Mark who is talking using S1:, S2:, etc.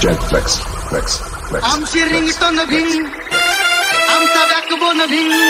S1: Jen, flex, flex, flex. flex. I'm
S2: cheering it on the wing. I'm the backbone of wing.